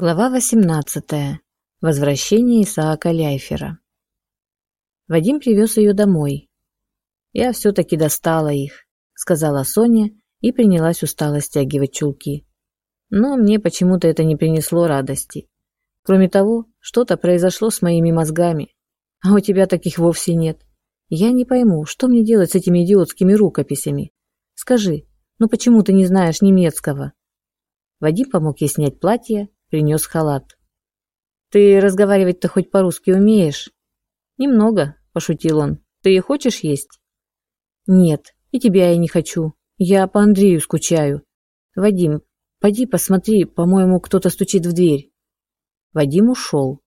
Глава 18. Возвращение Исаака Ляйфера. Вадим привез ее домой. «Я все-таки достала их», — сказала Соня и принялась устало стягивать чулки. Но мне почему-то это не принесло радости. Кроме того, что-то произошло с моими мозгами. А у тебя таких вовсе нет. Я не пойму, что мне делать с этими идиотскими рукописями. Скажи, ну почему ты не знаешь немецкого?» Вадим помог ей снять платье, принес халат. «Ты разговаривать-то хоть по-русски умеешь?» «Немного», – пошутил он. «Ты хочешь есть?» «Нет, и тебя я не хочу. Я по Андрею скучаю. Вадим, поди посмотри, по-моему, кто-то стучит в дверь». Вадим ушел.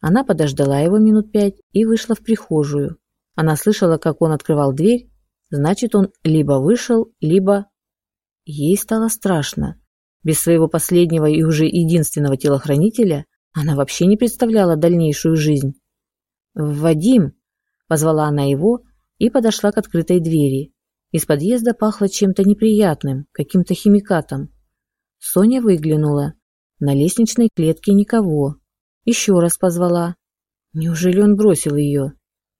Она подождала его минут пять и вышла в прихожую. Она слышала, как он открывал дверь, значит, он либо вышел, либо... Ей стало страшно. Без своего последнего и уже единственного телохранителя она вообще не представляла дальнейшую жизнь. «Вадим!» – позвала она его и подошла к открытой двери. Из подъезда пахло чем-то неприятным, каким-то химикатом. Соня выглянула. На лестничной клетке никого. Еще раз позвала. Неужели он бросил ее?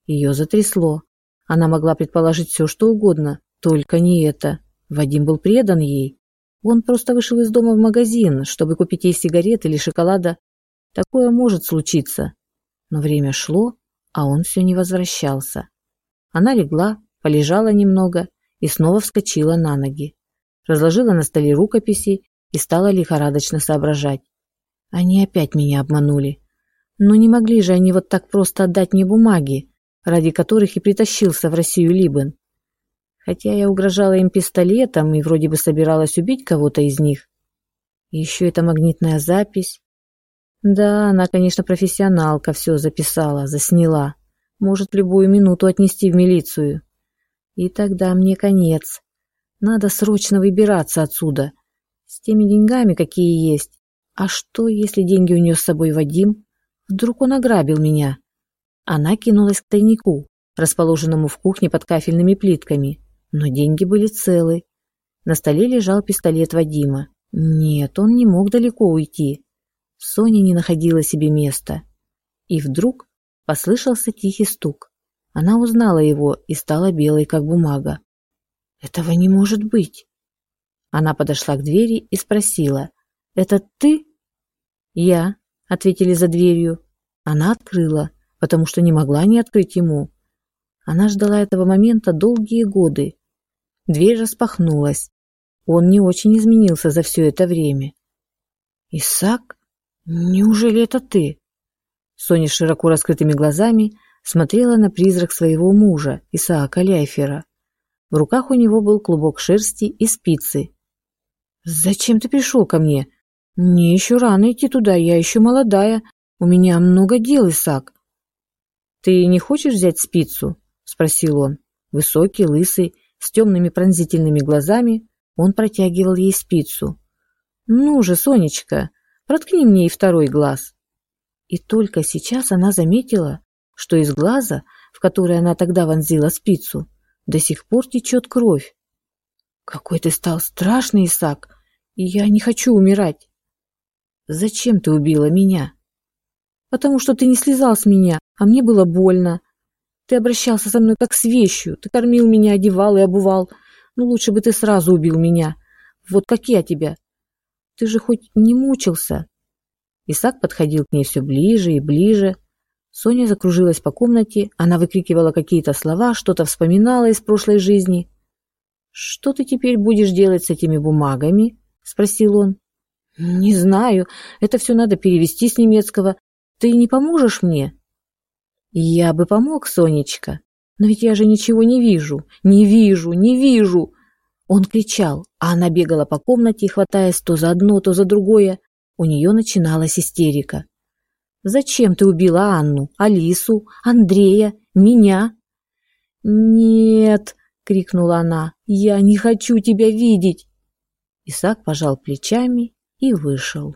Ее затрясло. Она могла предположить все, что угодно, только не это. Вадим был предан ей. Он просто вышел из дома в магазин, чтобы купить ей сигарет или шоколада. Такое может случиться. Но время шло, а он все не возвращался. Она легла, полежала немного и снова вскочила на ноги. Разложила на столе рукописи и стала лихорадочно соображать. Они опять меня обманули. Но не могли же они вот так просто отдать мне бумаги, ради которых и притащился в Россию Либен. Хотя я угрожала им пистолетом и вроде бы собиралась убить кого-то из них. И еще эта магнитная запись. Да, она, конечно, профессионалка, все записала, засняла. Может любую минуту отнести в милицию. И тогда мне конец. Надо срочно выбираться отсюда. С теми деньгами, какие есть. А что, если деньги у нее с собой Вадим? Вдруг он ограбил меня? Она кинулась к тайнику, расположенному в кухне под кафельными плитками. Но деньги были целы. На столе лежал пистолет Вадима. Нет, он не мог далеко уйти. Соня не находила себе места. И вдруг послышался тихий стук. Она узнала его и стала белой, как бумага. «Этого не может быть!» Она подошла к двери и спросила. «Это ты?» «Я», — ответили за дверью. Она открыла, потому что не могла не открыть ему. Она ждала этого момента долгие годы. Дверь распахнулась. Он не очень изменился за все это время. «Исаак? Неужели это ты?» Соня широко раскрытыми глазами смотрела на призрак своего мужа, Исаака Ляйфера. В руках у него был клубок шерсти и спицы. «Зачем ты пришел ко мне? Мне еще рано идти туда, я еще молодая. У меня много дел, Исаак». «Ты не хочешь взять спицу?» – спросил он. Высокий, лысый, с темными пронзительными глазами, он протягивал ей спицу. «Ну же, Сонечка, проткни мне и второй глаз». И только сейчас она заметила, что из глаза, в который она тогда вонзила спицу, до сих пор течет кровь. «Какой ты стал страшный, Исаак, я не хочу умирать». «Зачем ты убила меня?» «Потому что ты не слезал с меня, а мне было больно. Ты обращался со мной как с вещью. Ты кормил меня, одевал и обувал. Ну, лучше бы ты сразу убил меня. Вот как я тебя. Ты же хоть не мучился. Исаак подходил к ней все ближе и ближе. Соня закружилась по комнате. Она выкрикивала какие-то слова, что-то вспоминала из прошлой жизни. «Что ты теперь будешь делать с этими бумагами?» – спросил он. «Не знаю. Это все надо перевести с немецкого. Ты не поможешь мне?» «Я бы помог, Сонечка, но ведь я же ничего не вижу, не вижу, не вижу!» Он кричал, а она бегала по комнате, хватаясь то за одно, то за другое. У нее начиналась истерика. «Зачем ты убила Анну, Алису, Андрея, меня?» «Нет!» — крикнула она. «Я не хочу тебя видеть!» Исаак пожал плечами и вышел.